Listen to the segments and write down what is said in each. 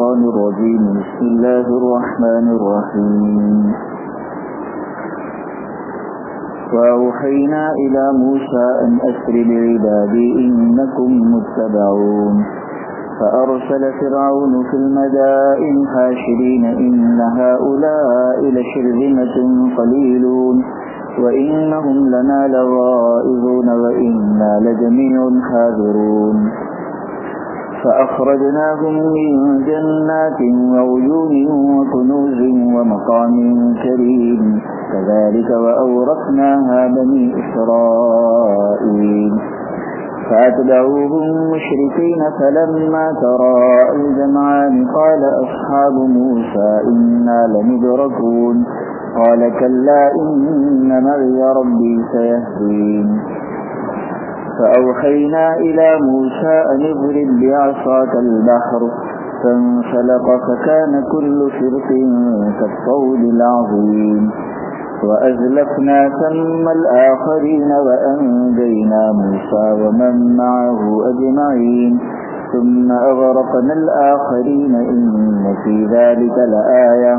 الشيطان الرجيم. بسم الله الرحمن الرحيم. وأوحينا إلى موسى أن أسر بعبادي إنكم متبعون. فأرسل فرعون في المدائن حاشرين إن هؤلاء لشرذمة قليلون. وإنهم لنا لغائظون وإنا لجميع حاذرون فأخرجناهم من جنات وعيون وكنوز ومقام كريم. كذلك وأورثناها بني إسرائيل. فأتبعوهم مشركين فلما ترى الجمعان قال أصحاب موسى إنا لمدركون. قال كلا إن معي ربي سيهدين. فأوحينا إلى موسى أن اضرب بعصاك البحر فانفلق فكان كل فرق كالطول العظيم. وأزلفنا ثم الآخرين وأنجينا موسى ومن معه أجمعين. ثم أغرقنا الآخرين إن في ذلك لآية.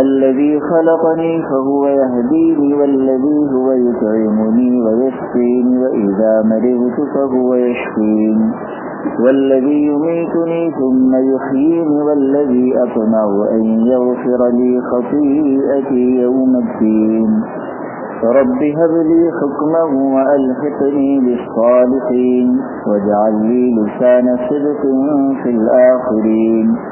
الذي خلقني فهو يهديني والذي هو يطعمني ويسقيني وإذا مرضت فهو يشفين. والذي يميتني ثم يحييني والذي أطمع أن يغفر لي خطيئتي يوم الدين. رب هب لي حكما وألحقني بالصالحين. واجعل لي لسان صدق في الآخرين.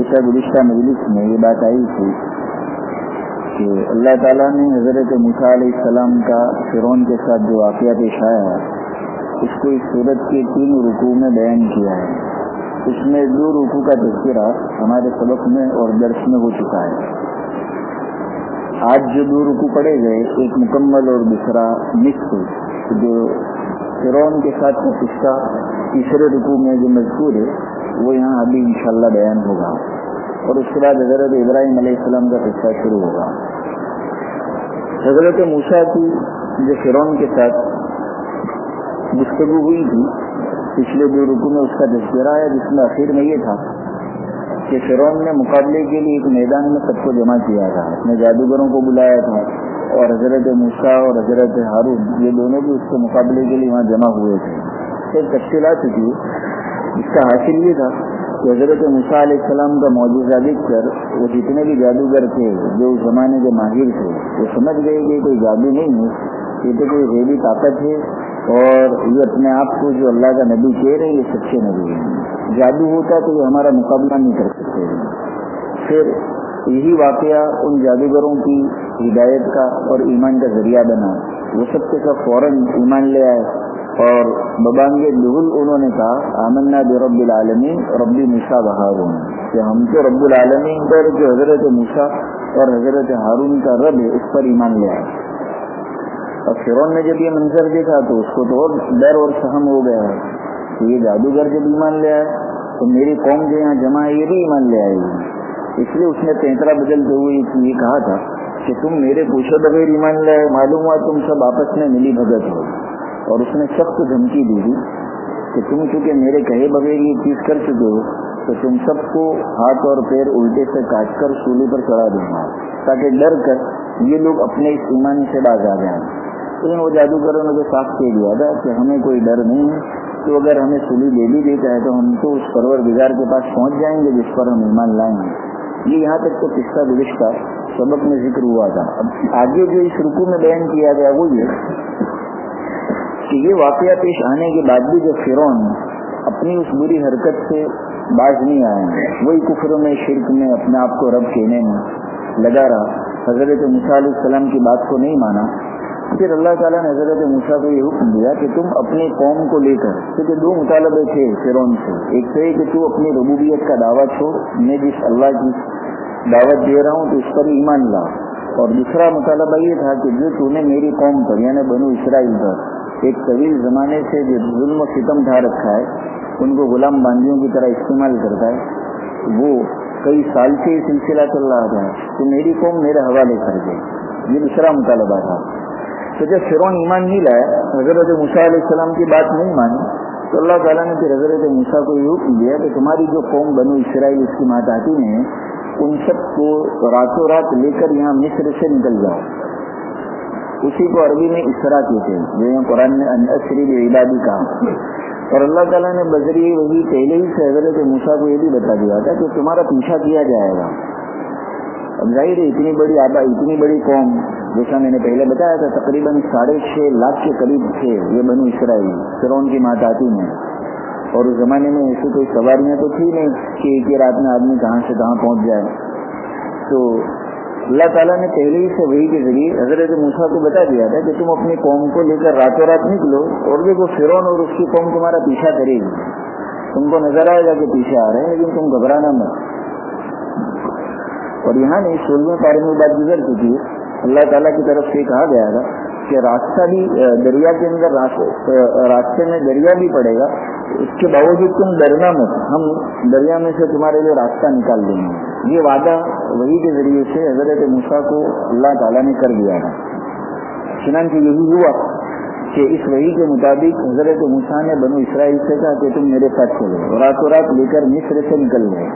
جیسا گزشتہ مجلس میں یہ بات آئی تھی کہ اللہ تعالیٰ نے حضرت مصع علیہ السلام کا فرون کے ساتھ جو واقعہ پیش آیا ہے، اس کو اس صورت کے تین رکوع میں بیان کیا ہے۔ اس میں دو رکوع کا تذکرہ ہمارے سبق میں اور درس میں ہو چکا ہے۔ آج جو دو رکوع پڑے گئے، ایک مکمل اور دوسرا نصف، جو فرون کے ساتھ کا قصہ تیسرے رکوع میں جو مذکور ہے، وہ یہاں ابھی انشاءاللہ بیان ہوگا۔ اور اس کے بعد حضرت ابراہیم علیہ السلام کا قصہ شروع ہوگا۔ حضرت موسا کی جو فرون کے ساتھ گفتگو ہوئی تھی، پچھلے دو رکو میں اس کا تذکرہ ہے جس میں آخر میں یہ تھا کہ فرون نے مقابلے کے لیے ایک میدان میں سب کو جمع کیا تھا، اپنے جادوگروں کو بلایا تھا۔ اور حضرت موسا اور حضرت ہارون، یہ دونوں بھی اس کے مقابلے کے لیے وہاں جمع ہوئے تھے۔ ایک تفصیلات تھی اس کا حاصل یہ تھا کہ حضرت مصع علیہ السلام کا معجزہ دیکھ کر وہ جتنے بھی جادوگر تھے، جو اس زمانے کے ماہر تھے، وہ سمجھ گئے کہ کوئی جادو نہیں ہے، یہ تو کوئی ریلی طاقت ہے اور یہ اپنے آپ کو جو اللہ کا نبی کہہ رہے ہیں، یہ سچے نبی ہیں۔ جادو ہوتا تو یہ ہمارا مقابلہ نہیں کر سکتے۔ پھر یہی واقعہ ان جادوگروں کی ہدایت کا اور ایمان کا ذریعہ بنا۔ وہ سب کے سب فوراً ایمان لے آئے۔ اور ببانگ لغل انہوں نے کہا، آمنا برب العالمین ربی نسا بہارون کہ ہم تو رب العالمین پر جو حضرت موسا اور حضرت ہارون کا رب ہے اس پر ایمان لے آئے۔ اور فرون نے جب یہ منظر دیکھا تو اس کو تو اور ڈر اور سہم ہو گیا ہے کہ یہ جادوگر جب ایمان لے آئے، تو میری قوم جو یہاں جمع ہے، یہ بھی ایمان لے آئے گی۔ اس لیے اس نے پینترا بدلتے ہوئے یہ کہا تھا کہ تم میرے پوچھو بغیر ایمان لے آئے، معلوم ہوا تم سب آپس میں ملی بھگت ہو۔ اور اس نے سخت دھمکی دی تھی کہ تم چونکہ میرے کہے بغیر یہ چیز کر چکے ہو، تو تم سب کو ہاتھ اور پیر الٹے سے کاٹ کر سولی پر چڑھا دوں گا، تاکہ ڈر کر یہ لوگ اپنے اس ایمان سے باز آ جائیں۔ لیکن وہ جادوگروں نے تو صاف کہہ دیا تھا کہ ہمیں کوئی ڈر نہیں ہے۔ تو اگر ہمیں سولی دے بھی دیتا ہے تو ہم تو اس پرور بگار کے پاس پہنچ جائیں گے جس پر ہم ایمان لائیں گے۔ یہ یہاں تک تو قصہ گزشتہ سبق میں ذکر ہوا تھا۔ اب آگے جو اس رکو میں بیان کیا گیا وہ یہ کہ یہ واقعہ پیش آنے کے بعد بھی جو فرون اپنی اس بری حرکت سے باز نہیں آئے وہی کفر میں، شرک میں اپنے آپ کو رب کہنے میں لگا رہا۔ حضرت علیہ السلام کی بات کو نہیں مانا۔ پھر اللہ تعالیٰ نے حضرت موسیٰ کو یہ حکم دیا کہ تم اپنے قوم کو لے کر، کیونکہ دو مطالبے تھے فرون سے۔ ایک تو یہ کہ تو اپنی ربوبیت کا دعویٰ چھوڑ، میں جس اللہ کی دعوت دے رہا ہوں تو اس پر ایمان لا۔ اور دوسرا مطالبہ یہ تھا کہ جو تو نے میری قوم پر یعنی بنو اسرائیل پر ایک طویل زمانے سے جو ظلم و ستم ڈھا رکھا ہے، ان کو غلام باندھیوں کی طرح استعمال کرتا ہے۔ وہ کئی سال سے یہ سلسلہ چل رہا تھا تو میری قوم میرے حوالے کر دے۔ یہ دوسرا مطالبہ تھا۔ تو جب فرون ایمان نہیں لایا، حضرت موسیٰ علیہ السلام کی بات نہیں مانی، تو اللہ تعالیٰ نے پھر حضرت موسیٰ کو یہ حکم دیا کہ تمہاری جو قوم بنو اسرائیل اس کی ماتاتی ہیں ان سب کو راتوں رات لے کر یہاں مصر سے نکل جاؤ۔ اسی کو عربی میں اسرا کہتے ہیں۔ جو یہاں قرآن نے انسری عبادی کہا۔ اور اللہ تعالیٰ نے بذریعے وہی پہلے ہی سے حضرت موسا کو یہ بھی بتا دیا تھا کہ تمہارا پیچھا کیا جائے گا۔ اب ظاہر ہے اتنی بڑی آبا، اتنی بڑی قوم، جیسا میں نے پہلے بتایا تھا، تقریباً ساڑھے چھ لاکھ کے قریب تھے یہ بنو اسرائیل فرون کی ماتاتی میں۔ اور اس زمانے میں ایسی کوئی سواریاں تو تھی نہیں کہ ایک ہی رات میں آدمی کہاں سے کہاں پہنچ جائے۔ تو اللہ تعالیٰ نے پہلے ہی سے وہی کے ذریعے حضرت موسا کو بتا دیا تھا کہ تم اپنی قوم کو لے کر راتوں رات نکلو اور دیکھو فرون اور اس کی قوم تمہارا پیچھا کرے گی۔ تم کو نظر آئے گا کہ پیچھے آ رہے ہیں لیکن تم گھبرانا مت۔ اور یہاں نہیں، سولہویں پارے میں بات گزر چکی ہے۔ اللہ تعالیٰ کی طرف سے کہا گیا تھا کہ راستہ بھی دریا کے اندر راستے میں دریا بھی پڑے گا۔ اس کے باوجود تم ڈرنا مت۔ ہم دریا میں سے تمہارے لیے راستہ نکال دیں گے۔ یہ وعدہ وہی کے ذریعے سے حضرت موسا کو اللہ تعالیٰ نے کر دیا تھا چنانچہ یہی ہوا کہ اس وہی کے مطابق حضرت موسا نے بنو اسرائیل سے کہا کہ تم میرے ساتھ چلو راتوں رات لے کر مصر سے نکل گئے۔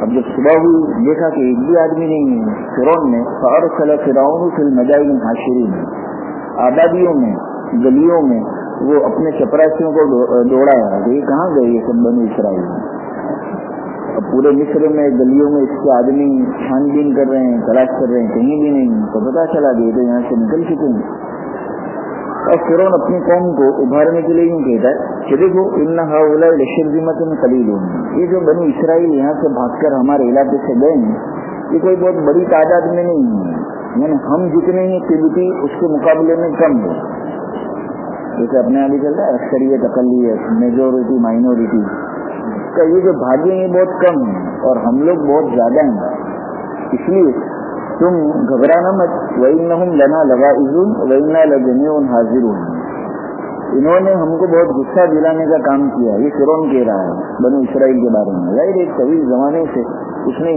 اب جب صبح ہوئی، دیکھا کہ ایک بھی آدمی نہیں ہے۔ فرون نے فار صلاح فراؤن فل مجائی حاشری میں آبادیوں میں گلیوں میں وہ اپنے چپراسیوں کو دوڑا ہے۔ کہ یہ کہاں گئے یہ سب بنو اسرائیل؟ اب پورے مصر میں گلیوں میں اس کے آدمی چھان بین کر رہے ہیں، تلاش کر رہے ہیں، کہیں بھی نہیں، تو پتا چلا گیا تو یہاں سے نکل چکے ہیں۔ اور فرون اپنی قوم کو ابھارنے کے لیے یوں کہتا ہے کہ دیکھو، ان لشرمت میں قلیل ہوں یہ جو بنی اسرائیل یہاں سے بھاگ کر ہمارے علاقے سے گئے ہیں، یہ کوئی بہت بڑی تعداد میں نہیں ہے۔ یعنی ہم جتنے ہی قیمتی اس کے مقابلے میں کم ہے۔ جیسے اپنے آگے چلتا ہے، اکثریت اقلیت میجورٹی مائنورٹی کا یہ جو بھاگے ہیں بہت کم ہیں اور ہم لوگ بہت زیادہ ہیں۔ اس لیے تم گھبرانا مت۔ وہی نہ لنا لگا عزم وہی نہ لگنی حاضر ہوں انہوں نے ہم کو بہت غصہ دلانے کا کام کیا۔ یہ فرون کہہ رہا ہے، بنو اسرائیل کے بارے میں۔ ظاہر ایک طویل زمانے سے اس نے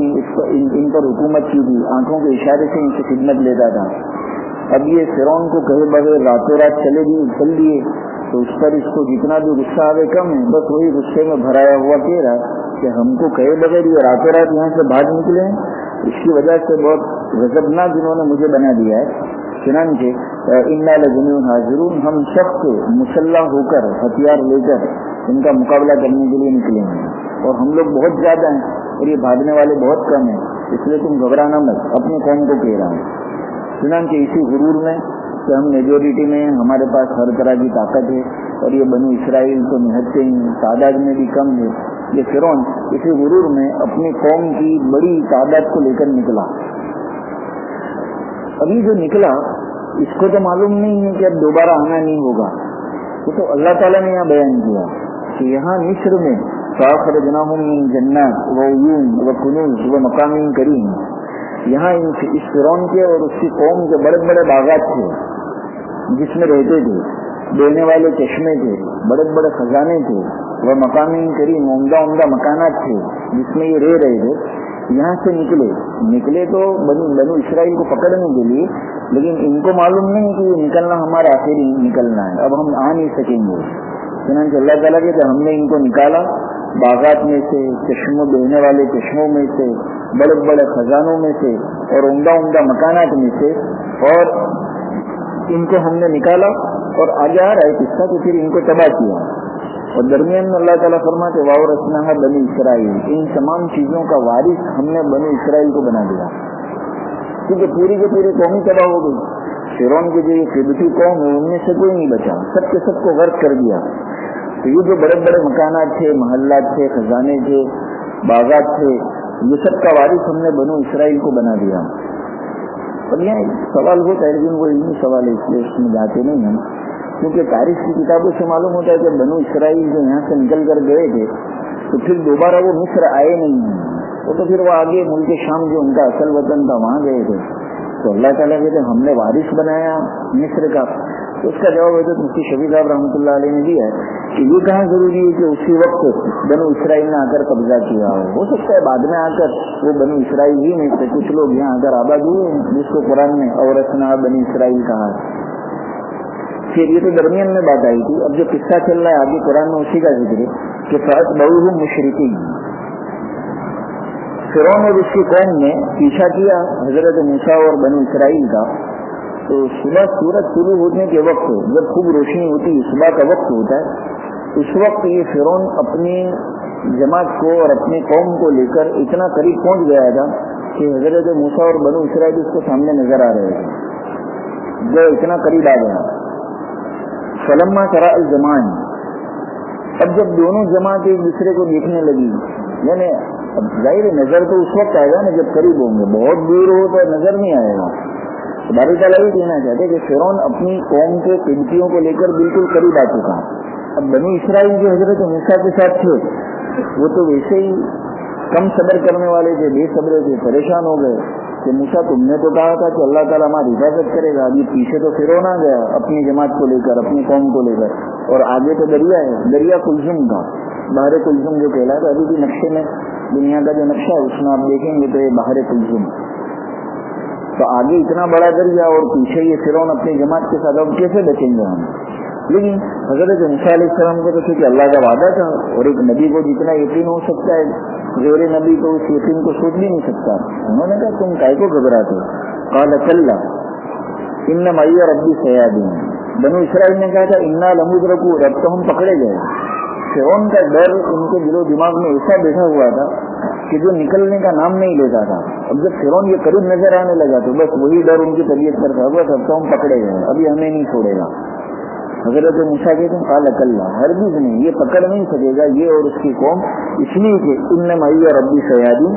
ان پر حکومت کی تھی۔ آنکھوں کے اشارے سے ان سے خدمت لیتا تھا۔ اب یہ فرون کو کہے بغیر راتوں رات چلے گی، چل دیے۔ تو اس پر اس کو جتنا بھی غصہ آئے کم ہے بس وہی غصے میں بھرایا ہوا کہہ رہا کہ ہم کو کہے بغیر یہ راتوں رات یہاں سے بھاگ نکلے اس کی وجہ سے بہت غضبناک جنہوں نے مجھے بنا دیا ہے۔ چنانچہ ان لجنون حاضر ہم سب کو مسلح ہو کر، ہتھیار لے کر ان کا مقابلہ کرنے کے لیے نکلیں گے اور ہم لوگ بہت زیادہ ہیں اور یہ بھاگنے والے بہت کم ہیں۔ اس لیے تم گھبرانا مت، اپنے قوم کو کہہ رہا ہوں۔ چنانچہ اسی غرور میں کہ ہم میجورٹی میں ہمارے پاس ہر طرح کی طاقت ہے اور یہ بنو اسرائیل تو نہتے ہیں، تعداد میں بھی کم ہے۔ یہ فرون اسی غرور میں اپنی قوم کی بڑی تعداد کو لے کر نکلا۔ ابھی جو نکلا، اس کو تو معلوم نہیں ہے کہ اب دوبارہ آنا نہیں ہوگا۔ وہ تو اللہ تعالیٰ نے یہاں بیان کیا کہ یہاں مصر میں ساخر جناح جنت و یون و کنوز و مقامی کریم یہاں اس فرون کے اور اس کی قوم کے بڑے بڑے باغات تھے۔ جس میں رہتے تھے، دینے والے چشمے تھے، بڑے بڑے خزانے تھے، وہ مقامی کریم عمدہ عمدہ مکانات تھے جس میں یہ رہ رہے تھے۔ یہاں سے نکلے۔ نکلے تو بنو بنو اسرائیل کو پکڑنے کے لیے، لیکن ان کو معلوم نہیں کہ یہ نکلنا ہمارا آخر نکلنا ہے۔ اب ہم آ نہیں سکیں گے۔ چنانچہ اللہ تعالیٰ کے ہم نے ان کو نکالا۔ باغات میں سے، چشموں بہنے والے چشموں میں سے، بڑے بڑے خزانوں میں سے اور عمدہ عمدہ مکانات میں سے۔ اور ان کو ہم نے نکالا اور آگے آ رہا ہے قصہ تو پھر ان کو تباہ کیا۔ اور درمیان میں اللہ تعالیٰ فرماتے واؤ رسنا بنی اسرائیل۔ ان تمام چیزوں کا وارث ہم نے بنی اسرائیل کو بنا دیا۔ کیونکہ پوری کے پوری قومی تباہ ہو گئی۔ فرون کی جو یہ قبتی قوم ہے، ان میں سے کوئی نہیں بچا۔ سب کے سب کو غرق کر دیا۔ تو یہ جو بڑے بڑے مکانات تھے، محلات تھے، خزانے تھے، باغات تھے، یہ سب کا وارث ہم نے بنو اسرائیل کو بنا دیا۔ اور یہاں سوال ہوتا ہے لیکن وہ علمی سوال ہے، اس لیے اس میں جاتے نہیں ہیں کیونکہ تاریخ کی کتابوں سے معلوم ہوتا ہے کہ بنو اسرائیل جو یہاں سے نکل کر گئے تھے، تو پھر دوبارہ وہ مصر آئے نہیں۔ ہیں وہ تو پھر وہ آگے ملک شام جو ان کا اصل وطن تھا، وہاں گئے تھے۔ تو اللہ تعالیٰ کہتے ہم نے وارث بنایا مصر کا۔ تو اس کا جواب حضرت مفتی شفیع صاحب رحمۃ اللہ علیہ نے دیا ہے کہ یہ کہاں ضروری ہے کہ اسی وقت بنو اسرائیل نے آ کر قبضہ کیا ہو؟ ہو سکتا ہے بعد میں آ کر وہ بنو اسرائیل ہی نہیں تھے کچھ لوگ یہاں آ کر آباد ہوئے ہیں، جس کو قرآن میں اور بنی اسرائیل کہا۔ ہے پھر یہ تو درمیان میں بات آئی تھی۔ اب جو قصہ چل رہا ہے، آگے قرآن میں اسی کا ذکر ہے کہ فرق بہو ہوں مشرقی فرون اور اس کی قوم نے پیچھا کیا حضرت موسا اور بنو اسرائیل کا۔ تو صبح سورج شروع ہونے کے وقت جب خوب روشنی ہوتی ہے، صبح کا وقت ہوتا ہے، اس وقت یہ فرون اپنی جماعت کو اور اپنی قوم کو لے کر اتنا قریب پہنچ گیا تھا کہ حضرت موسا اور بنو اسرائیل اس کو سامنے نظر آ رہے تھے۔ جو اتنا قریب آ گیا۔ فلما کرا الجمان اب جب دونوں جماعت ایک دوسرے کو دیکھنے لگی یعنی ظاہر نظر تو اس وقت آئے گا نا جب قریب ہوں گے۔ بہت دور ہو تو نظر نہیں آئے گا۔ باری تعالیٰ یہ کہنا چاہتے کہ فرون اپنی قوم کے قیمتیوں کو لے کر بالکل قریب آ چکا اب بنی اسرائیل جو حضرت مسا کے ساتھ تھے، وہ تو ویسے ہی کم صبر کرنے والے تھے، بے صبر تھے، پریشان ہو گئے۔ کہ موسا تم نے تو کہا تھا کہ اللہ تعالیٰ ہماری حفاظت کرے گا۔ ابھی پیچھے تو فرون آ گیا، اپنی جماعت کو لے کر، اپنی قوم کو لے کر۔ اور آگے تو دریا ہے، دریا کلزم کا۔ باہر کلزم جو کہلا تھا ابھی بھی نقشے میں، دنیا کا جو نقشہ ہے، اس میں آپ دیکھیں گے تو یہ باہر کلزم تو آگے اتنا بڑا دریا اور پیچھے یہ فرون اپنی جماعت کے ساتھ، اب کیسے بچیں گے ہم؟ لیکن حضرت علیہ السلام کو تو کہ اللہ کا وعدہ تھا اور ایک نبی کو جتنا یقین ہو سکتا ہے، غیر نبی تو اس یقین کو سوچ بھی نہیں سکتا۔ انہوں نے کہا، تم کائے کو گھبراتے کال اللہ ان میہ ربی سیادین۔ بنو اسرائیل نے کہا تھا، انا لمود رکو رب تو ہم پکڑے گئے۔ فرون کا ڈر، ان کے دل و دماغ میں ایسا بیٹھا ہوا تھا کہ جو نکلنے کا نام نہیں لیتا تھا۔ اب جب فرون یہ قریب نظر آنے لگا تو بس وہی ڈر ان کی طبیعت پر تھا۔ بس اب تو ہم پکڑے گئے۔ ابھی ہمیں نہیں چھوڑے گا۔ حضرت موسا کے تم کال اکلّہ ہر بیچ نہیں، یہ پکڑ نہیں سکے گا۔ یہ اور اس کی قوم، اس لیے کہ ان مئی اور ربی سیادی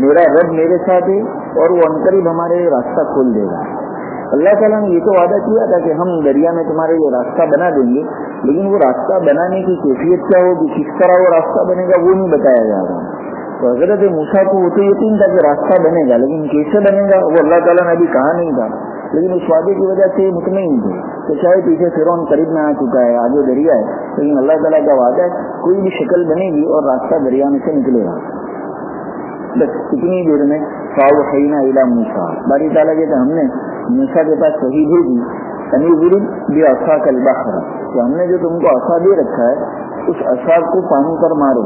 میرا رب میرے ساتھ ہے اور وہ انقریب ہمارے راستہ کھول دے گا۔ اللہ تعالیٰ نے یہ تو وعدہ کیا تھا کہ ہم دریا میں تمہارے یہ راستہ بنا دیں گے، لیکن وہ راستہ بنانے کی کیفیت کیا ہوگی؟ کس طرح وہ راستہ بنے گا؟ وہ نہیں بتایا جا رہا۔ تو حضرت موسا کو وہ تو یقین تھا کہ راستہ بنے گا، لیکن کیسے بنے گا؟ وہ اللہ تعالیٰ نے ابھی کہا نہیں تھا۔ لیکن اس وعدے کی وجہ سے مطمئن تھے تو چاہے پیچھے فرون قریب میں آ چکا ہے آگے دریا ہے۔ لیکن اللہ تعالیٰ کا وعدہ ہے، کوئی بھی شکل بنے گی اور راستہ دریا میں سے نکلے گا۔ بس اتنی دیر میں فاؤ خینا الا موسا باری تعالیٰ کے ہم نے موسا کے پاس صحیح بھیجی انی بھی اصا کلبا خرا کہ ہم نے جو تم کو اصا دے رکھا ہے، اس اصا کو پانی پر مارو۔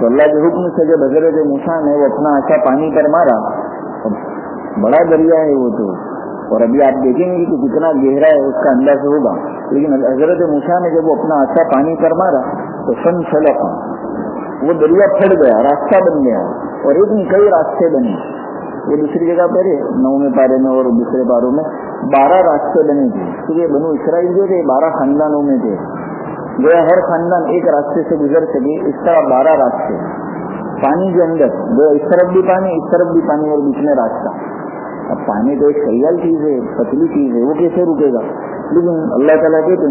تو اللہ کے حکم سے جب حضرت موسا نے وہ اپنا اصا پانی پر مارا بڑا دریا ہے وہ تو۔ اور ابھی آپ دیکھیں گے کہ کتنا گہرا ہے، اس کا انداز ہوگا۔ لیکن حضرت موسا نے جب وہ اپنا اچھا پانی پر مارا، تو فن سلق وہ دریا پھٹ گیا، راستہ بن گیا، اور ایک نہیں کئی راستے بنے۔ وہ دوسری جگہ پر ہے نویں پارے میں اور دوسرے پاروں میں بارہ راستے بنے تھے۔ کیونکہ بنو اسرائیل جو تھے، بارہ خاندانوں میں تھے۔ جو ہر خاندان ایک راستے سے گزر سکے، اس طرح بارہ راستے۔ پانی کے اندر، جو اس طرف بھی پانی، اس طرف بھی پانی اور بیچ میں راستہ۔ اب پانی تو ایک سیال چیز ہے، پتلی چیز ہے، وہ کیسے رکے گا؟ لیکن اللہ تعالیٰ کہتے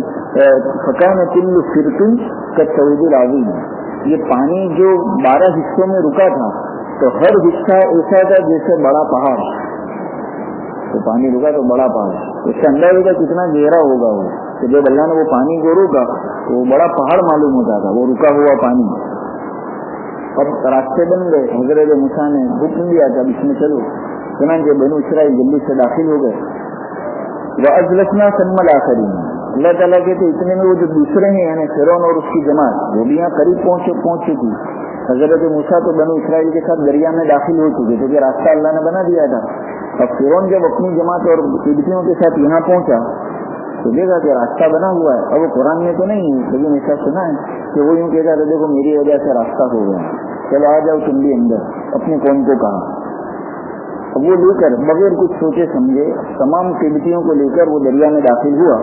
فقہ میں تل فرقن کا سعود العظیم یہ پانی جو بارہ حصوں میں رکا تھا تو ہر حصہ ایسا تھا جیسے بڑا پہاڑ تو پانی رکا تو بڑا پہاڑ اس کا انداز ہوگا کتنا گہرا ہوگا وہ۔ تو جب اللہ نے وہ پانی کو روکا تو وہ بڑا پہاڑ معلوم ہوتا تھا وہ رکا ہوا پانی۔ اب راستے بن گئے۔ حضرت مسا نے حکم دیا تھا اس میں چلو۔ چنانچہ بنو اسرائیل جلدی سے داخل ہو گئے۔ وہ ازلسنا سنمل آخری اللہ تعالیٰ کے تو اتنے میں وہ جو دوسرے ہیں یعنی فرون اور اس کی جماعت، وہ بھی یہاں قریب پہنچ پہنچ چکی حضرت موسا تو بنو اسرائیل کے ساتھ دریا میں داخل ہو چکے تھے کہ راستہ اللہ نے بنا دیا تھا۔ اب فرون جب اپنی جماعت اور قبتیوں کے ساتھ یہاں پہنچا، تو دیکھا کہ راستہ بنا ہوا ہے۔ اب وہ قرآن میں تو نہیں لیکن ایسا سنا ہے کہ وہ یوں کہتا تھا، دیکھو، میری وجہ سے راستہ ہو گیا۔ چلو، آ جاؤ تم بھی اندر، اپنی قوم کو کہا۔ اب وہ لے کر، بغیر کچھ سوچے سمجھے، تمام قیمتیوں کو لے کر وہ دریا میں داخل ہوا۔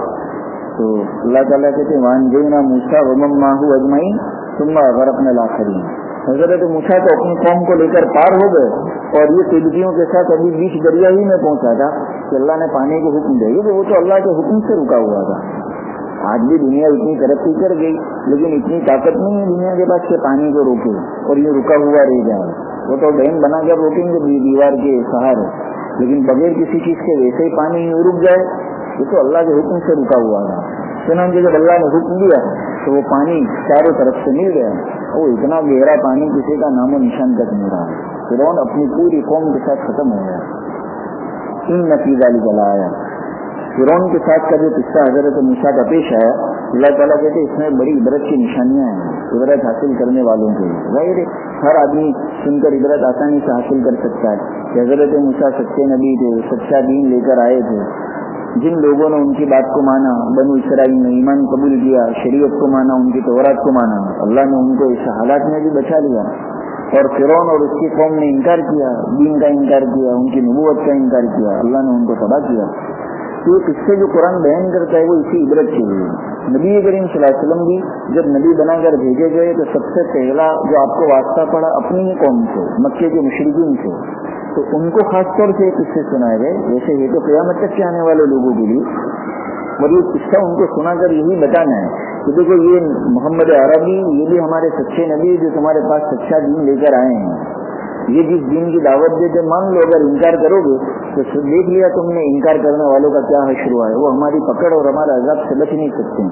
تو اللہ تعالیٰ کہتے وان جینا موسا ومم ماہو اجمائی تم اگر اپنے لاخری حضرت موسا تو اپنی قوم کو لے کر پار ہو گئے اور یہ قیمتیوں کے ساتھ ابھی بیچ دریا ہی میں پہنچا تھا کہ اللہ نے پانی کو حکم دے گی وہ تو اللہ کے حکم سے رکا ہوا تھا۔ آج بھی دنیا اتنی ترقی کر گئی، لیکن اتنی طاقت نہیں ہے دنیا کے پاس کہ پانی کو روکے اور یہ رکا ہوا رہ جائے۔ وہ تو ڈیم بنا کر روکیں گے دیوار کے سہارے۔ لیکن بغیر کسی چیز کے ویسے ہی پانی رک جائے۔ یہ تو اللہ کے حکم سے رکا ہوا تھا۔ چنانچہ جب اللہ نے حکم دیا تو وہ پانی چاروں طرف سے مل گیا۔ وہ اتنا گہرا پانی کسی کا نام و نشان تک نہیں رہا۔ فرون اپنی پوری قوم کے ساتھ ختم ہو گیا۔ ان نتیجہ نکلا آیا فرون کے ساتھ کا جو قصہ حضرت نشا کا پیش آیا، اللہ تعالیٰ کہتے اس میں بڑی عبرت کی نشانیاں ہیں، عبرت حاصل کرنے والوں کے ظاہر ہر آدمی سن کر عبرت آسانی سے حاصل کر سکتا ہے۔ کہ حضرت نشا سچے نبی تھے، سچا دین لے کر آئے تھے۔ جن لوگوں نے ان کی بات کو مانا، بنو اسرائیل نے ایمان قبول کیا، شریعت کو مانا، ان کی تورات کو مانا، اللہ نے ان کو اس حالات میں بھی بچا لیا۔ اور فرون اور اس کی قوم نے انکار کیا، دین کا انکار کیا، ان کی نبوت کا انکار کیا، اللہ نے ان کو تباہ کیا۔ تو اس سے جو قرآن بیان کرتا ہے وہ اسی عبرت کے لیے۔ نبی کریم صلی اللہ علیہ وسلم بھی جب نبی بنا کر بھیجے گئے تو سب سے پہلا جو آپ کو واسطہ پڑا اپنی ہی قوم سے، مکے کے مشرقین سے۔ تو ان کو خاص طور سے قصے سنائے گئے؟ جیسے یہ تو قیامت تک کے آنے والے لوگوں کے لیے۔ اور یہ قصہ ان کو سنا کر یہی بتانا ہے کہ دیکھو یہ محمد عربی، یہ بھی ہمارے سچے نبی جو تمہارے پاس سچا دین لے کر آئے ہیں۔ یہ جس دین کی دعوت دیتے مان لو، اگر انکار کرو گے، تو دیکھ لیا تم نے انکار کرنے والوں کا کیا حشر ہوا ہے۔ وہ ہماری پکڑ اور ہمارے عذاب سے بچ نہیں سکتے۔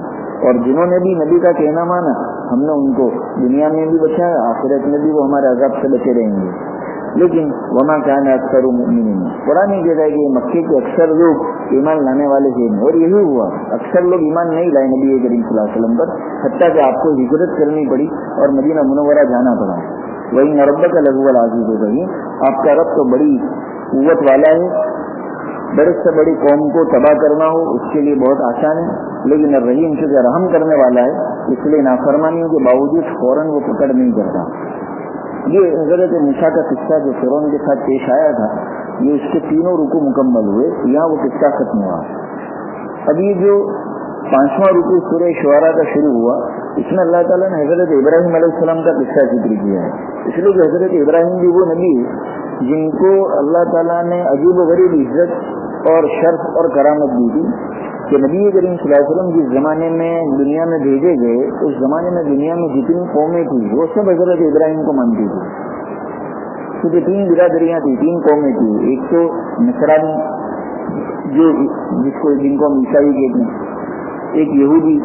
اور جنہوں نے بھی نبی کا کہنا مانا، ہم نے ان کو دنیا میں بھی بچایا، آخرت میں بھی وہ ہمارے عذاب سے بچے رہیں گے۔ لیکن وما کہنا اکثر قرآن نہیں کہتا ہے کہ مکے کے اکثر لوگ ایمان لانے والے تھے، اور یہی ہوا۔ اکثر لوگ ایمان نہیں لائے نبی کریم صلی اللہ علیہ وسلم پر، حتیٰ کہ آپ کو ہجرت کرنی پڑی اور مدینہ منورہ جانا پڑا۔ وہی نرب کا لگو العزیز ہو گئی آپ کا رب تو بڑی قوت والا ہے۔ بڑے سے بڑی قوم کو تباہ کرنا ہو، اس کے لیے بہت آسان ہے۔ لیکن رحیم سے رحم کرنے والا ہے، اس لیے نافرمانیوں کے باوجود فوراً وہ پکڑ نہیں کرتا۔ یہ حضرت نشا کا قصہ جو فرون کے ساتھ پیش آیا تھا، یہ اس کے تینوں رکو مکمل ہوئے، یہاں وہ قصہ ختم ہوا۔ ابھی جو پانچواں رکو سورہ شعرا کا شروع ہوا، اس میں اللہ تعالیٰ نے حضرت ابراہیم علیہ السلام کا قصہ ذکر کیا ہے۔ اس لیے کہ حضرت ابراہیم بھی وہ نبی جن کو اللہ تعالیٰ نے عجیب و غریب عزت اور شرف اور کرامت دی تھی۔ کہ نبی کریم صلی اللہ علیہ وسلم جس زمانے میں دنیا میں بھیجے گئے، اس زمانے میں دنیا میں جتنی قومیں تھیں، وہ سب حضرت ابراہیم کو مانتی تھی کیونکہ تین برادریاں تھیں، تین قومیں تھیں۔ ایک تو نسرانی جو جس کو جن کو ہم عیسائی کہتے ہیں، ایک یہودی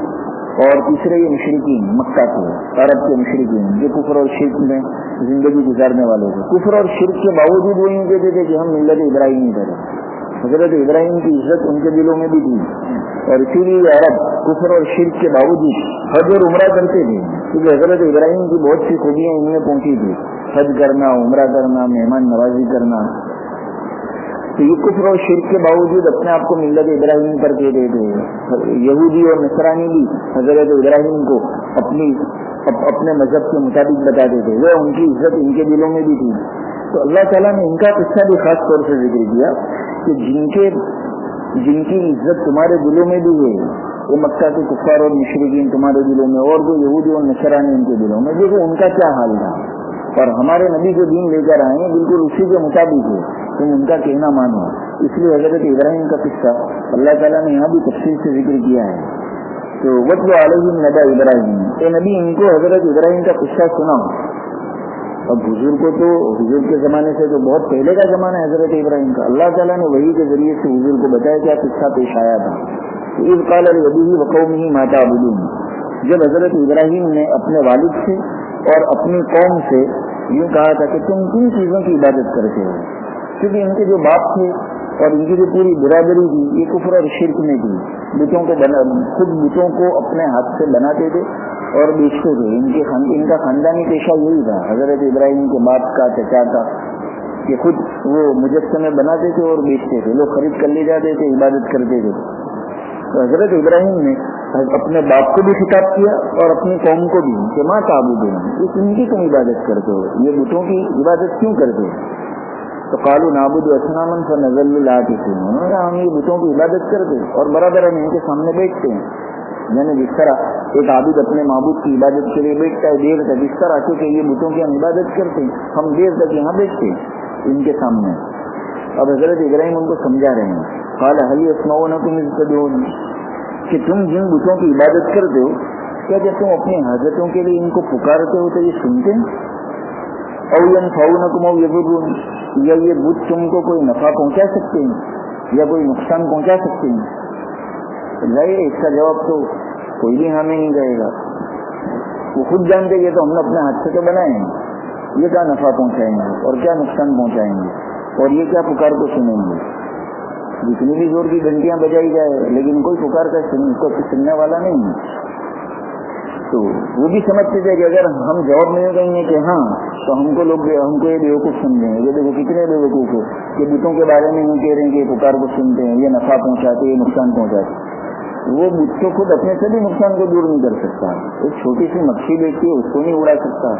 اور تیسرے یہ مشرقین مکہ کے، عرب کے مشرقین جو کفر اور شرک میں زندگی گزارنے والے تھے۔ کفر اور شرک کے باوجود وہ یوں کہتے تھے کہ ہم ملت ابراہیم ہی کریں حضرت ابراہیم کی عزت ان کے دلوں میں بھی تھی۔ اور اسی لیے عرب کفر اور شرک کے باوجود حج اور عمرہ کرتے تھے۔ کیونکہ حضرت ابراہیم کی بہت سی خوبیاں ان میں پہنچی تھی حج کرنا، عمرہ کرنا، مہمان نوازی کرنا۔ تو یہ کفر اور شرک کے باوجود اپنے آپ کو ملت ابراہیم پر کہتے تھے۔ یہودی اور نصرانی بھی حضرت ابراہیم کو اپنی، اپنے مذہب کے مطابق بتاتے تھے۔ وہ ان کی عزت ان کے دلوں میں بھی تھی۔ تو اللہ تعالیٰ نے ان کا قصہ بھی خاص طور سے ذکر کیا۔ کہ جن کے جن کی عزت تمہارے دلوں میں بھی ہے وہ مکہ کے کفار اور مشرقین تمہارے دلوں میں، اور جو یہودی اور نشرانی ان کے دلوں میں، دیکھو ان کا کیا حال تھا۔ اور ہمارے نبی کے دین لے کر آئے ہیں، بالکل اسی کے مطابق ہے۔ تم ان کا کہنا مانو۔ اس لیے حضرت ابراہیم کا قصہ اللہ تعالیٰ نے یہاں بھی تفصیل سے ذکر کیا ہے۔ تو وقت علیہ نبا ابراہیم اے نبی، ان کو حضرت ابراہیم کا قصہ سنا اب حضور کو تو حضور کے زمانے سے تو بہت پہلے کا زمانہ ہے، حضرت ابراہیم کا، اللہ تعالیٰ نے وہی کے ذریعے سے حضور کو بتایا کیا قصہ پیش آیا تھا۔ عید کال وقوم ہی ماتا بدون جب حضرت ابراہیم نے اپنے والد سے اور اپنی قوم سے یوں کہا تھا کہ تم کن چیزوں کی عبادت کرتے ہو؟ کیونکہ ان کے جو باپ تھے اور ان کی جو پوری برادری تھی، یہ کفر اور شرک میں تھی۔ بتوں کو بنا، خود بتوں کو اپنے ہاتھ سے بناتے تھے اور بیچتے تھے۔ ان کے ان کا خاندانی پیشہ یہی تھا۔ حضرت ابراہیم کے باپ کا چچا کا کہ خود وہ مجسمے بناتے تھے اور بیچتے تھے۔ لوگ خرید کر لے جاتے تھے، عبادت کرتے تھے۔ تو حضرت ابراہیم نے اپنے باپ کو بھی خطاب کیا اور اپنی قوم کو بھی، کہ ماں قابو دیں یہ ان کی کیوں عبادت کرتے ہو۔ یہ بتوں کی عبادت کیوں کرتے ہو؟ تو کالو نابود اسلامن سے نظر لا کے انہوں نے ہم یہ بتوں کی عبادت کرتے اور برابر ہم ان کے سامنے بیٹھتے ہیں۔ یعنی جس طرح ایک عابد اپنے معبود کی عبادت کے لیے بیٹھتا ہے، دیر تک جس طرح کہ یہ بتوں کی ہم عبادت کرتے ہیں۔ ہم دیر تک یہاں بیٹھتے ہیں، ان کے سامنے۔ اب حضرت ابراہیم ان کو سمجھا رہے ہیں۔ قال حلی اسماؤ کہ تم جن بتوں کی عبادت کرتے ہو، کیا جب تم اپنی حاجتوں کے لیے ان کو پکارتے ہو تو یہ سنتے ہیں؟ او ین او یہ یا یہ بت تم کو کوئی نفع پہنچا سکتے ہیں، یا کوئی نقصان پہنچا سکتے ہیں؟ ظاہر اس کا جواب تو کوئی بھی ہمیں نہیں رہے گا۔ وہ خود جانتے یہ تو ہم نے اپنے ہاتھ سے تو بنائے ہیں۔ یہ کیا نفع پہنچائیں گے اور کیا نقصان پہنچائیں گے؟ اور یہ کیا پکار کو سنیں گے؟ جتنی بھی زور کی گھنٹیاں بجائی جائے، لیکن کوئی پکار کا سننے والا نہیں ہے۔ تو وہ بھی سمجھتے تھے کہ اگر ہم جواب نہیں کہیں گے کہ ہاں تو ہم کو لوگ ہم کو یہ بیوقوف سمجھیں گے۔ دیکھو، کتنے بیوقوف ہو کہ بتوں کے بارے میں نہیں کہہ رہے ہیں کہ پکار کو سنتے ہیں، یہ نفع پہنچاتے یہ نقصان پہنچاتے وہ بت تو خود اپنے سے بھی نقصان کو دور نہیں کر سکتا۔ ایک چھوٹی سی مچھلی دیکھتی ہے، اس کو نہیں اڑا سکتا۔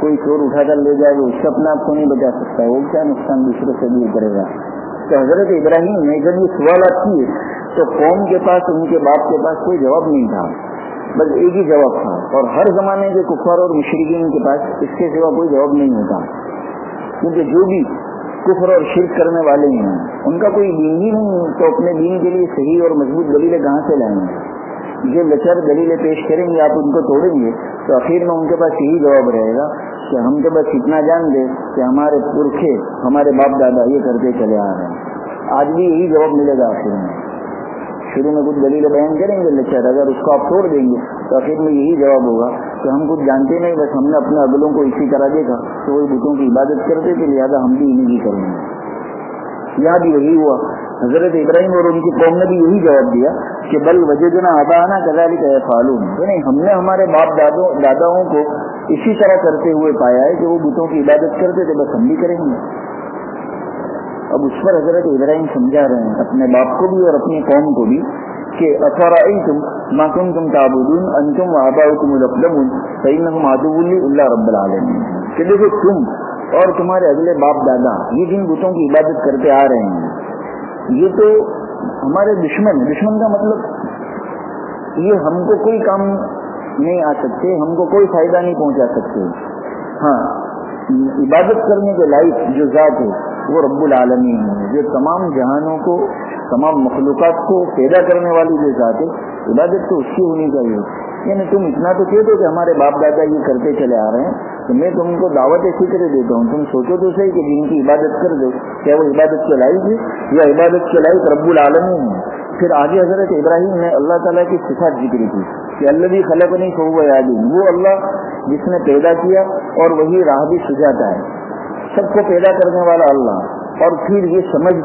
کوئی چور اٹھا کر لے جائے وہ اس سے اپنے آپ کو نہیں بچا سکتا۔ وہ کیا نقصان دوسرے سے دور کرے گا؟ تو حضرت ابراہیم نے جب یہ سوالات کیے، تو قوم کے پاس، ان کے باپ کے پاس کوئی جواب نہیں تھا۔ بس ایک ہی جواب تھا۔ اور ہر زمانے کے کفار اور مشرقین کے پاس اس کے سوا کوئی جواب نہیں ہوتا۔ کیونکہ جو بھی کفر اور شرک کرنے والے ہیں، ان کا کوئی دین ہی نہیں تو اپنے دین کے لیے صحیح اور مضبوط دلیلیں کہاں سے لائیں؟ گے جو لچر دلیلیں پیش کریں گے، آپ ان کو توڑیں گے، تو آخر میں ان کے پاس یہی جواب رہے گا کہ ہم تو بس اتنا جان دیں کہ ہمارے پورکھے ہمارے باپ دادا یہ کرتے چلے آ رہے ہیں۔ آج بھی یہی جواب ملے گا آخر میں۔ شروع میں کچھ دلیل بیان کریں گے لچر اگر اس کو آپ چھوڑ دیں گے تو آخر میں یہی جواب ہوگا کہ ہم کچھ جانتے نہیں، بس ہم نے اپنے اگلوں کو اسی طرح دیکھا تو وہ بتوں کی عبادت کرتے تھے، لہٰذا ہم بھی انہیں کریں گے۔ یہاں بھی وہی ہوا۔ حضرت ابراہیم اور ان کی قوم نے بھی یہی جواب دیا کہ بل وجہ جنا آبانا کزاری کا فالون یعنی ہم نے ہمارے باپ دادوں داداؤں کو اسی طرح کرتے ہوئے پایا ہے کہ وہ بتوں کی عبادت کرتے تھے، بس ہم بھی کریں گے۔ اب اس پر حضرت ابراہیم سمجھا رہے ہیں، اپنے باپ کو بھی اور اپنی قوم کو بھی، کہ تم تم تم تعبدون، انتم اللہ رب العالمین کہ دیکھو، تم اور تمہارے اگلے باپ دادا، یہ جن بتوں کی عبادت کرتے آ رہے ہیں، یہ تو ہمارے دشمن دشمن کا مطلب یہ ہم کو کوئی کام نہیں آ سکتے، ہم کو کوئی فائدہ نہیں پہنچا سکتے۔ ہاں عبادت کرنے کے لائق جو ذات ہے وہ رب العالمین ہے جو تمام جہانوں کو، تمام مخلوقات کو پیدا کرنے والی جو ذات ہے، عبادت تو اس کی ہونی چاہیے۔ یعنی تم اتنا تو کہتے کہ ہمارے باپ دادا یہ کرتے چلے آ رہے ہیں، تو میں تم کو دعوت فکر دیتا ہوں۔ تم سوچو تو صحیح کہ جن کی عبادت کر دو، کیا وہ عبادت کے لائق ہے یا عبادت کے لائق رب العالمین ہے پھر آگے حضرت ابراہیم نے اللہ تعالیٰ کی صفات ذکر کی کہ اللہ بھی خلق نہیں سو وہ اللہ جس نے پیدا کیا اور وہی راہ بھی سجاتا ہے۔ سب کو پیدا کرنے والا اللہ اور پھر یہ سمجھ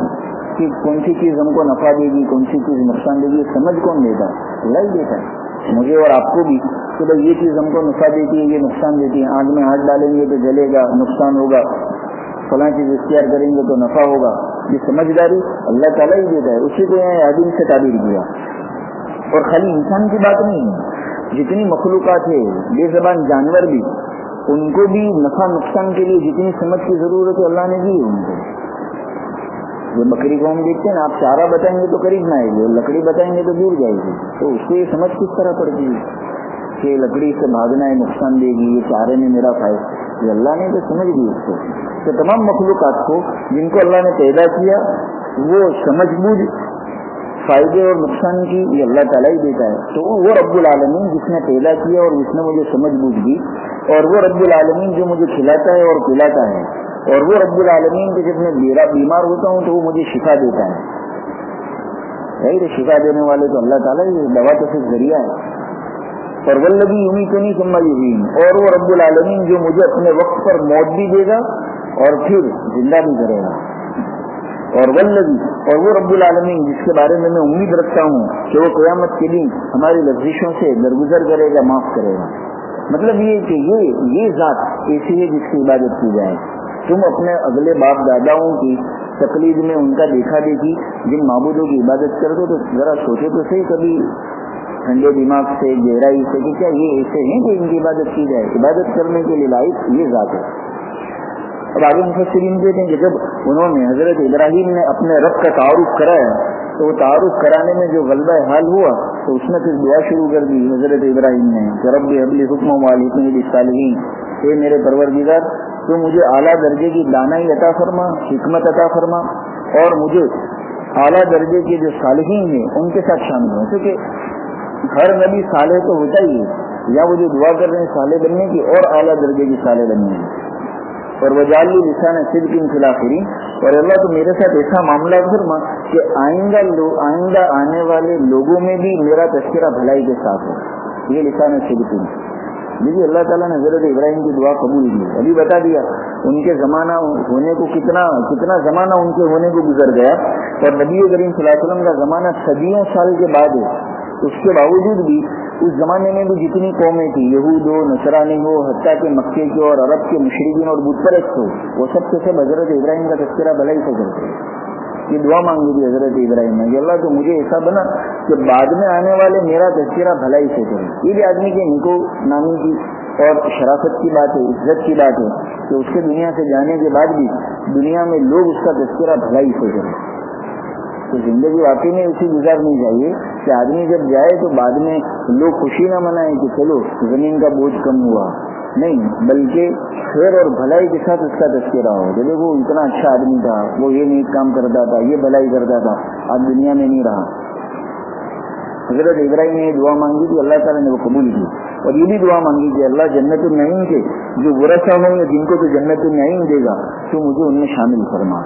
کہ کون سی چیز ہم کو نفع دے گی، کون سی چیز نقصان دے گی سمجھ کون دیتا اللہ دیتا ہے۔ مجھے اور آپ کو بھی کہ بھائی یہ چیز ہم کو نفع دیتی ہے، یہ نقصان دیتی ہے۔ آگ میں ہاتھ ڈالیں گے تو جلے گا، نقصان ہوگا۔ فلاں چیز اختیار کریں گے تو نفع ہوگا۔ یہ سمجھداری اللہ تعالیٰ ہی دیتا ہے۔ اسی کو یہاں عدیم سے تعبیر کیا۔ اور خالی انسان کی بات نہیں ہے۔ جتنی مخلوقات ہے بے زبان جانور بھی ان کو بھی نفع نقصان کے لیے جتنی سمجھ کی ضرورت ہے اللہ نے دی ان کو۔ جو بکری کو ہم دیکھتے ہیں نا، آپ چارہ بتائیں گے تو قریب نہ آئے گی لکڑی بتائیں گے تو دور جائے گی۔ تو اس کو یہ سمجھ کس طرح پڑتی ہے کہ لکڑی سے بھاگنا ہے، نقصان دے گی، یہ چارے میں میرا فائدہ یہ اللہ نے تو سمجھ دی اس کو۔ تو تمام مخلوقات کو جن کو اللہ نے پیدا کیا، وہ سمجھ بوجھ فائدے اور نقصان کی یہ اللہ تعالیٰ ہی دیتا ہے۔ تو وہ رب العالمین جس نے پیدا کیا اور جس نے مجھے سمجھ بوجھ دی اور وہ رب العالمین جو مجھے کھلاتا ہے اور پلاتا ہے، اور وہ رب العالمین کے جب میں بیمار ہوتا ہوں تو وہ مجھے شفا دیتا ہے۔ تو شفا دینے والے تو اللہ تعالیٰ ہی دوا تو صرف ذریعہ ہے۔ اور ولبی یونی کو نہیں سمجھ یقین اور وہ رب العالمین جو مجھے اپنے وقت پر موت بھی دے گا اور پھر زندہ بھی کرے گا۔ اور ولدی اور وہ رب العالمین جس کے بارے میں میں امید رکھتا ہوں کہ وہ قیامت کے دن ہماری لفزشوں سے درگزر کرے گا، معاف کرے گا۔ مطلب یہ کہ یہ یہ ذات ایسی ہے جس کی عبادت کی جائے۔ تم اپنے اگلے باپ داداؤں کی تقلید میں ان کا دیکھا دیکھی، جن معبودوں کی عبادت کر دو تو ذرا سوچے تو صحیح کبھی۔ ٹھنڈے دماغ سے، گہرائی سے کہ کیا یہ ایسے ہیں کہ ان کی عبادت کی جائے؟ عبادت کرنے کے لیے لائق یہ ذات ہے۔ اب آگے مفسرین کہتے ہیں کہ جب انہوں نے حضرت ابراہیم نے اپنے رب کا تعارف کرایا تو وہ تعارف کرانے میں جو غلبہ حال ہوا، تو اس نے پھر دعا شروع کر دی، حضرت ابراہیم نے، کہ رب حبلی حکم والی صالحین، اے میرے پروردگار، تو مجھے اعلیٰ درجے کی دانائی عطا فرما، حکمت عطا فرما، اور مجھے اعلیٰ درجے کے جو صالحین ہیں، ان کے ساتھ شامل ہوں، کیونکہ ہر نبی صالح تو ہوتا ہی ہے، یا وہ جو دعا کر رہے ہیں صالح بننے کی، اور اعلیٰ درجے کی صالح بننے کی۔ اور وجالی لسان صرف ان خلافری اور اللہ تو میرے ساتھ ایسا معاملہ فرما کہ آئندہ آئندہ آنے والے لوگوں میں بھی میرا تذکرہ بھلائی کے ساتھ ہو۔ یہ لسان صرف دیکھیے اللہ تعالیٰ نے حضرت ابراہیم کی دعا قبول کی۔ ابھی بتا دیا، ان کے زمانہ ہونے کو کتنا کتنا زمانہ ان کے ہونے کو گزر گیا۔ اور نبی کریم صلی اللہ علیہ وسلم کا زمانہ صدیوں سال کے بعد ہے۔ اس کے باوجود بھی اس زمانے میں بھی جتنی قومیں تھیں، یہود ہو، نصرانی ہو، حتیٰ کے مکے کے اور عرب کے مشرقین اور بت پرست ہو، وہ سب کے سب حضرت ابراہیم کا تذکرہ بھلائی سے کرتے یہ دعا مانگی تھی حضرت ابراہیم نے اللہ تو مجھے ایسا بنا کہ بعد میں آنے والے میرا تذکرہ بھلائی سے کرے۔ یہ بھی آدمی کے نکو نامی کی اور شرافت کی بات ہے، عزت کی بات ہے کہ اس کے دنیا سے جانے کے بعد بھی دنیا میں لوگ اس کا تذکرہ بھلائی سے کریں۔ تو زندگی واقعی میں اسی گزارنی چاہیے کہ آدمی جب جائے تو بعد میں لوگ خوشی نہ منائیں کہ چلو، زمین کا بوجھ کم ہوا۔ نہیں، بلکہ خیر اور بھلائی کے ساتھ اس کا تذکرہ ہو۔ کہ دیکھو، اتنا اچھا آدمی تھا، وہ یہ نیک کام کرتا تھا، یہ بھلائی کرتا تھا، آج دنیا میں نہیں رہا۔ حضرت ابراہیم نے یہ دعا مانگی تھی، اللہ تعالیٰ نے وہ قبول کی۔ اور یہ بھی دعا مانگی کہ اللہ جنت النعیم کے جو ورثہ ہوں گے، جن کو تو جنت النعیم دے گا، تو مجھے ان میں شامل فرما۔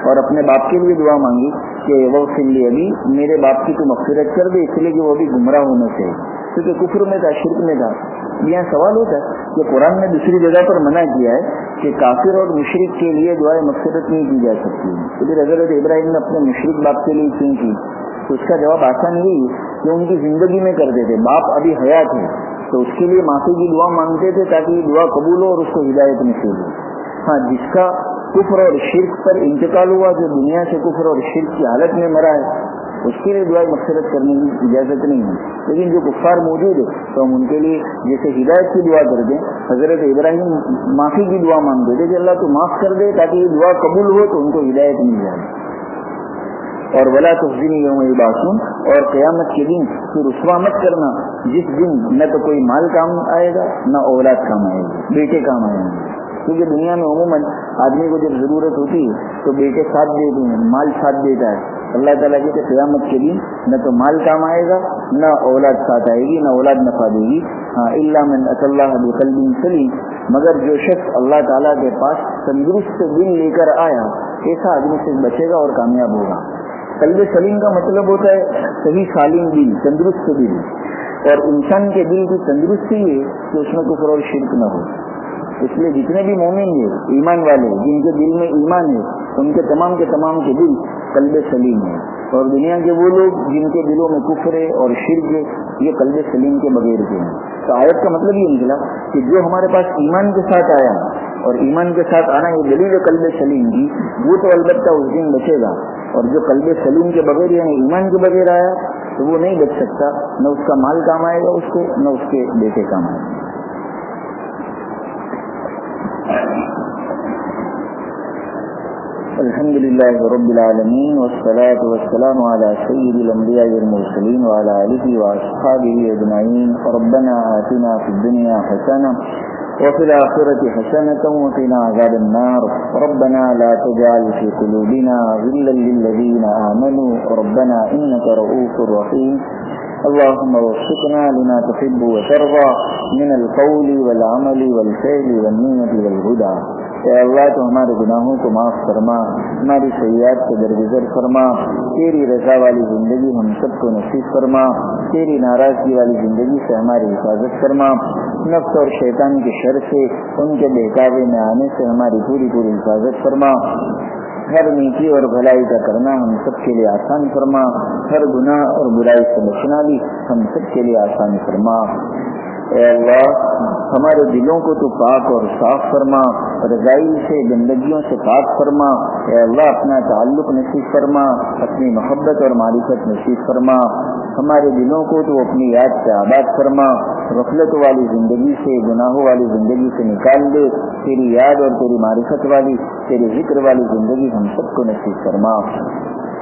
اور اپنے باپ کے لیے دعا مانگی۔ کہ وہ فلی ابھی میرے باپ کی تو مغفرت کر دے، اس لیے کہ وہ بھی گمراہ ہونے سے۔ کیونکہ کفر میں تھا، شرک میں تھا۔ یہاں سوال ہوتا ہے کہ قرآن نے دوسری جگہ پر منع کیا ہے کہ کافر اور مشرق کے لیے دعائیں مغفرت نہیں کی جا سکتی۔ تو پھر حضرت ابراہیم نے اپنے مشرق باپ کے لیے کیوں کی؟ تو اس کا جواب آسان یہی کہ ان کی زندگی میں کرتے تھے باپ ابھی حیات ہے، تو اس کے لیے معافی کی دعا مانگتے تھے تاکہ یہ دعا قبول ہو اور اس کو ہدایت نصیب ہو۔ ہاں جس کا کفر اور شرک پر انتقال ہوا، جو دنیا سے کفر اور شرک کی حالت میں مرا ہے، اس کے لیے دعائیں مقصرت کرنے کی اجازت نہیں ہے۔ لیکن جو کفار موجود ہے تو ہم ان کے لیے جیسے ہدایت کی دعا کر دیں، حضرت ابراہیم معافی کی دعا مانگ دے کہ اللہ تو معاف کر دے تاکہ یہ دعا قبول ہو، تو ان کو ہدایت مل جائے۔ اور ولا تفظیم یوم باسون اور قیامت کے دن پھر رسوا مت کرنا، جس دن نہ تو کوئی مال کام آئے گا، نہ اولاد کام آئے گا بیٹے کام آئے گا کیونکہ دنیا میں عموماً آدمی کو جب ضرورت ہوتی ہے تو بیٹے ساتھ دیتے ہیں، مال ساتھ دیتا ہے۔ اللہ تعالیٰ کی قیامت کے دن نہ تو مال کام آئے گا، نہ اولاد ساتھ آئے گی، نہ اولاد نفع دے گی۔ ہاں اللہ من اللہ بقلب سلیم مگر جو شخص اللہ تعالیٰ کے پاس تندرست دن لے کر آیا، ایسا آدمی سے بچے گا اور کامیاب ہوگا۔ قلب سلیم کا مطلب ہوتا ہے صحیح سالم دل، تندرست دل۔ اور انسان کے دل کی تندرستی ہے کہ اس میں کفر اور شرک نہ ہو۔ اس لیے جتنے بھی مومن ہیں، ایمان والے جن کے دل میں ایمان ہے، ان کے تمام کے تمام کے دل قلب سلیم ہے اور دنیا کے وہ لوگ جن کے دلوں میں کفر ہے اور شرک ہے، یہ قلب سلیم کے بغیر کے ہیں۔ تو آیت کا مطلب یہ نکلا کہ جو ہمارے پاس ایمان کے ساتھ آیا اور ایمان کے ساتھ آنا یہ دلیل قلب سلیم کی، وہ تو البتہ اس دن بچے گا۔ اور جو قلب سلیم کے بغیر یعنی ایمان کے بغیر آیا، تو وہ نہیں بچ سکتا، نہ اس کا مال کام آئے گا اس کو، نہ اس کے بیٹے کام آئے گا۔ الحمد لله رب العالمين والصلاة والسلام على سيد الأنبياء والمرسلين وعلى آله وأصحابه أجمعين. ربنا آتنا في الدنيا حسنة وفي الآخرة حسنة وقنا عذاب النار. ربنا لا تجعل في قلوبنا غلا للذين آمنوا. ربنا إنك رؤوف رحيم. اللهم وفقنا لما تحب وترضى من القول والعمل والفعل والنية والهدى. اے اللہ، تو ہمارے گناہوں کو معاف فرما، ہماری سیاحت کو درگزر فرما، تیری رضا والی زندگی ہم سب کو نصیب فرما، تیری ناراضگی والی زندگی سے ہماری حفاظت فرما۔ نفس اور شیطان کی شر سے، ان کے بہکاوے میں آنے سے ہماری پوری پوری حفاظت فرما۔ ہر نیکی اور بھلائی کا کرنا ہم سب کے لیے آسان فرما۔ ہر گناہ اور برائی سے بچنا بھی ہم سب کے لیے آسان فرما۔ اے اللہ، ہمارے دلوں کو تو پاک اور صاف فرما، رضائی سے گندگیوں سے پاک فرما۔ اے اللہ، اپنا تعلق نصیب فرما، اپنی محبت اور معرفت نصیب فرما۔ ہمارے دلوں کو تو اپنی یاد سے آباد فرما۔ غفلت والی زندگی سے، گناہوں والی زندگی سے نکال دے تیری یاد اور تیری معرفت والی، تیرے ذکر والی زندگی ہم سب کو نصیب فرما۔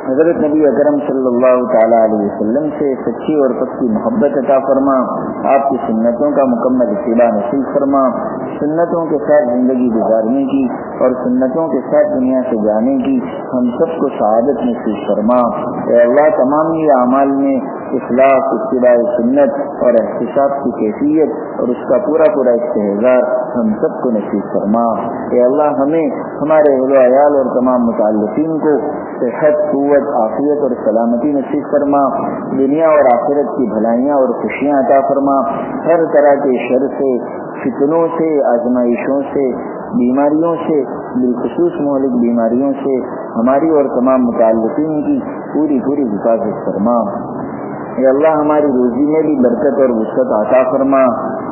حضرت نبی اکرم صلی اللہ تعالیٰ علیہ وسلم سے سچی اور پکی محبت عطا فرما، آپ کی سنتوں کا مکمل اتباع نصیب فرما۔ سنتوں کے ساتھ زندگی گزارنے کی اور سنتوں کے ساتھ دنیا سے جانے کی ہم سب کو سعادت نصیب فرما۔ اے اللہ تمام یہ اعمال میں اخلاق اتباع سنت اور احتساب کی کیفیت اور اس کا پورا پورا استحظار ہم سب کو نصیب فرما۔ اے اللہ، ہمیں، ہمارے اہل عیال اور تمام متعلقین کو صحت، قوت، عافیت اور سلامتی نصیب فرما۔ دنیا اور آخرت کی بھلائیاں اور خوشیاں عطا فرما۔ ہر طرح کے شر سے، فتنوں سے، آزمائشوں سے، بیماریوں سے، بالخصوص مہلک بیماریوں سے ہماری اور تمام متعلقین کی پوری پوری حفاظت فرما۔ یا اللہ ہماری روزی میں بھی برکت اور وسعت عطا فرما۔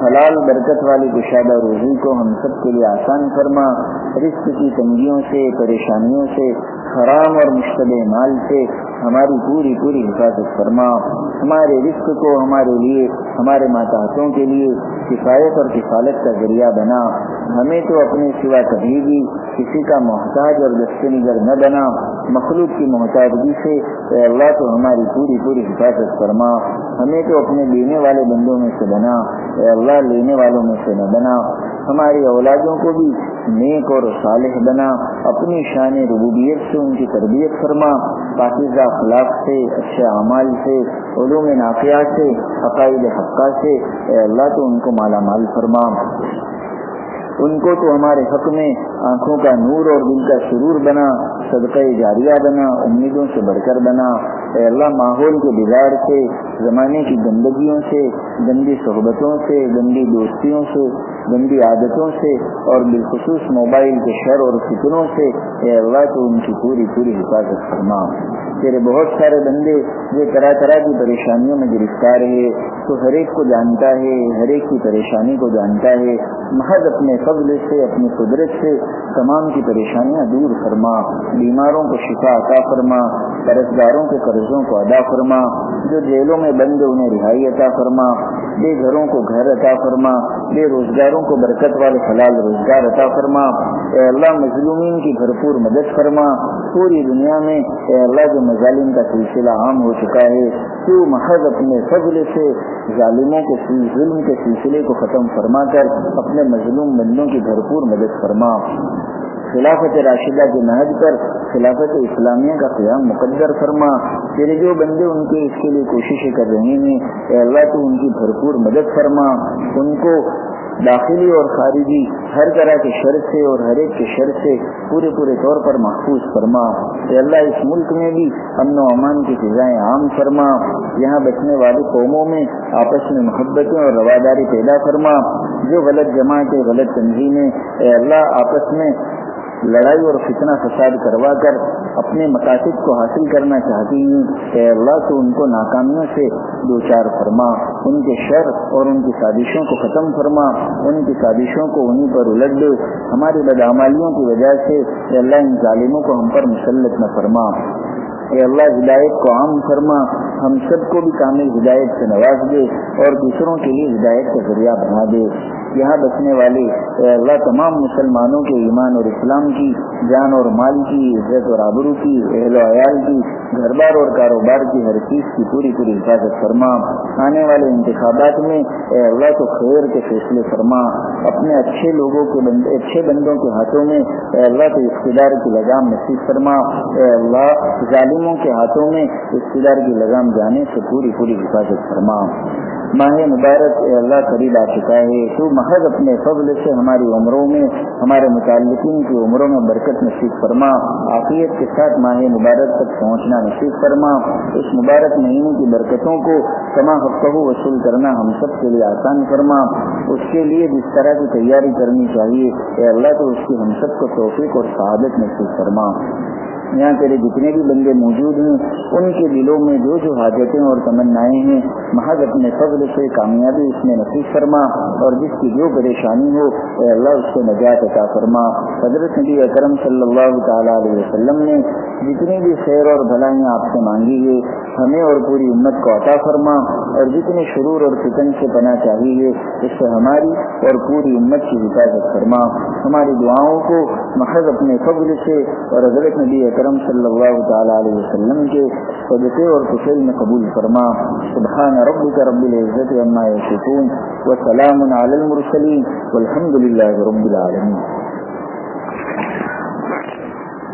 حلال برکت والی کشادہ روزی کو ہم سب کے لیے آسان فرما۔ رزق کی تنگیوں سے، پریشانیوں سے، حرام اور مشتبہ مال سے ہماری پوری پوری حفاظت فرما۔ ہمارے رزق کو ہمارے لیے، ہمارے ماتحتوں کے لیے کفایت اور کفالت کا ذریعہ بنا۔ ہمیں تو اپنے سوا کبھی بھی کسی کا محتاج اور دست نگر نہ بنا، مخلوق کی محتاجگی سے، اے اللہ تو ہماری پوری پوری حفاظت فرما۔ ہمیں تو اپنے لینے والے بندوں میں سے بنا، اے اللہ لینے والوں میں سے نہ بنا۔ ہماری اولادوں کو بھی نیک اور صالح بنا، اپنی شان ربوبیت سے ان کی تربیت فرما۔ پاکیزہ اخلاق سے، اچھے اعمال سے، علوم نافیہ سے، عقائد حقہ سے، اے اللہ تو ان کو مالا مال فرما۔ ان کو تو ہمارے حق میں آنکھوں کا نور اور دل کا سرور بنا، صدقہ جاریہ بنا، امیدوں سے بڑھ کر بنا۔ اے اللہ، ماحول کے بگاڑ سے، زمانے کی گندگیوں سے، گندی صحبتوں سے، گندی دوستیوں سے، گندی عادتوں سے، اور بالخصوص موبائل کے شر اور فکروں سے، اے اللہ تو ان کی پوری پوری حفاظت فرما۔ تیرے بہت سارے بندے جو طرح طرح کی پریشانیوں میں گرفتار ہے تو ہر ایک کو جانتا ہے، ہر ایک کی پریشانی کو جانتا ہے۔ محض اپنے فضل سے، اپنی قدرت سے تمام کی پریشانیاں دور فرما، بیماروں کو شفا عطا فرما قرض داروں کے قرضوں کو ادا فرما، جو جیلوں میں بند انہیں رہائی عطا فرما، بے گھروں کو گھر عطا فرما بے روزگاروں کو برکت والے حلال روزگار عطا فرما۔ اے اللہ، مظلومین کی بھرپور مدد فرما۔ پوری دنیا میں اے اللہ، جو مظالم کا سلسلہ عام ہو چکا ہے تو محض اپنے فضل سے ظالموں کے ظلم کے سلسلے کو ختم فرما کر اپنے مظلوم بندوں کی بھرپور مدد فرما۔ خلافت راشدہ کے نہج پر خلافت اسلامیہ کا قیام مقدر فرما، تیرے جو بندے ان کے اس کے لیے کوششیں کر رہے ہیں، اے اللہ تو ان کی بھرپور مدد فرما۔ ان کو داخلی اور خارجی ہر طرح کے شر سے اور ہر ایک کے شر سے پورے پورے طور پر محفوظ فرما۔ اے اللہ، اس ملک میں بھی امن و امان کی فضائیں عام فرما۔ یہاں بچنے والی قوموں میں آپس میں محبتیں اور رواداری پیدا فرما۔ جو غلط جماعتیں، غلط تنظیمیں، اے اللہ، آپس میں لڑائی اور فتنہ فساد کروا کر اپنے مقاصد کو حاصل کرنا چاہتی ہیں کہ اللہ تو ان کو ناکامیوں سے دو چار فرما، ان کے شر اور ان کی سازشوں کو ختم فرما، ان کی سازشوں کو انہیں پر الٹ دے۔ ہماری بدعمالیوں کی وجہ سے اللہ ان ظالموں کو ہم پر مسلط نہ فرما۔ اے اللہ ہدایت کو عام فرما۔ ہم سب کو بھی کامل ہدایت سے نواز دے اور دوسروں کے لیے ہدایت کا ذریعہ بنا دے۔ یہاں بسنے والے، اے اللہ، تمام مسلمانوں کے ایمان اور اسلام کی جان اور مال کی، عزت اور آبرو کی، اہل و عیال کی گھر بار اور کاروبار کی ہر چیز کی پوری پوری حفاظت فرما۔ آنے والے انتخابات میں اے اللہ تو خیر کے فیصلے فرما۔ اپنے اچھے لوگوں کے بند... اچھے بندوں کے ہاتھوں میں اے اللہ تو اقتدار کی لگام نصیب فرما۔ اے اللہ، ظالموں کے ہاتھوں میں اقتدار کی لگام جانے سے پوری پوری حفاظت فرما۔ ماہ مبارک اے اللہ قریب آ چکا ہے۔ تو محض اپنے فضل سے ہماری عمروں میں، ہمارے متعلقین کی عمروں میں برکت نصیب فرما۔ عافیت کے ساتھ ماہ مبارک تک پہنچنا نصیب فرما۔ اس مبارک مہینے کی برکتوں کو کما ہفتہ وصول کرنا ہم سب کے لیے آسان فرما۔ اس کے لیے جس طرح کی تیاری کرنی چاہیے، اے اللہ تو اس کی ہم سب کو توفیق اور سعادت نصیب فرما۔ یہاں تیرے جتنے بھی بندے موجود ہیں، ان کے دلوں میں جو جو حاجتیں اور تمنائیں ہیں، محض اپنے فضل سے کامیابی اس میں نصیب فرما اور جس کی جو پریشانی ہو، اے اللہ اس کو نجات عطا فرما۔ حضرت نبی اکرم صلی اللہ تعالیٰ علیہ وسلم نے جتنی بھی خیر اور بھلائیاں آپ سے مانگی ہے ہمیں اور پوری امت کو عطا فرما اور جتنے شرور اور فتن سے پناہ چاہیے، اس سے ہماری اور پوری امت کی حفاظت فرما۔ ہماری دعاؤں کو محض اپنے فضل سے اور حضرت نبی اکرم صلی اللہ تعالیٰ علیہ وسلم کے صدقے اور کشل میں قبول فرما۔ سبحان ربك رب العزت عما يصفون وسلام على المرسلين والحمد لله رب العالمين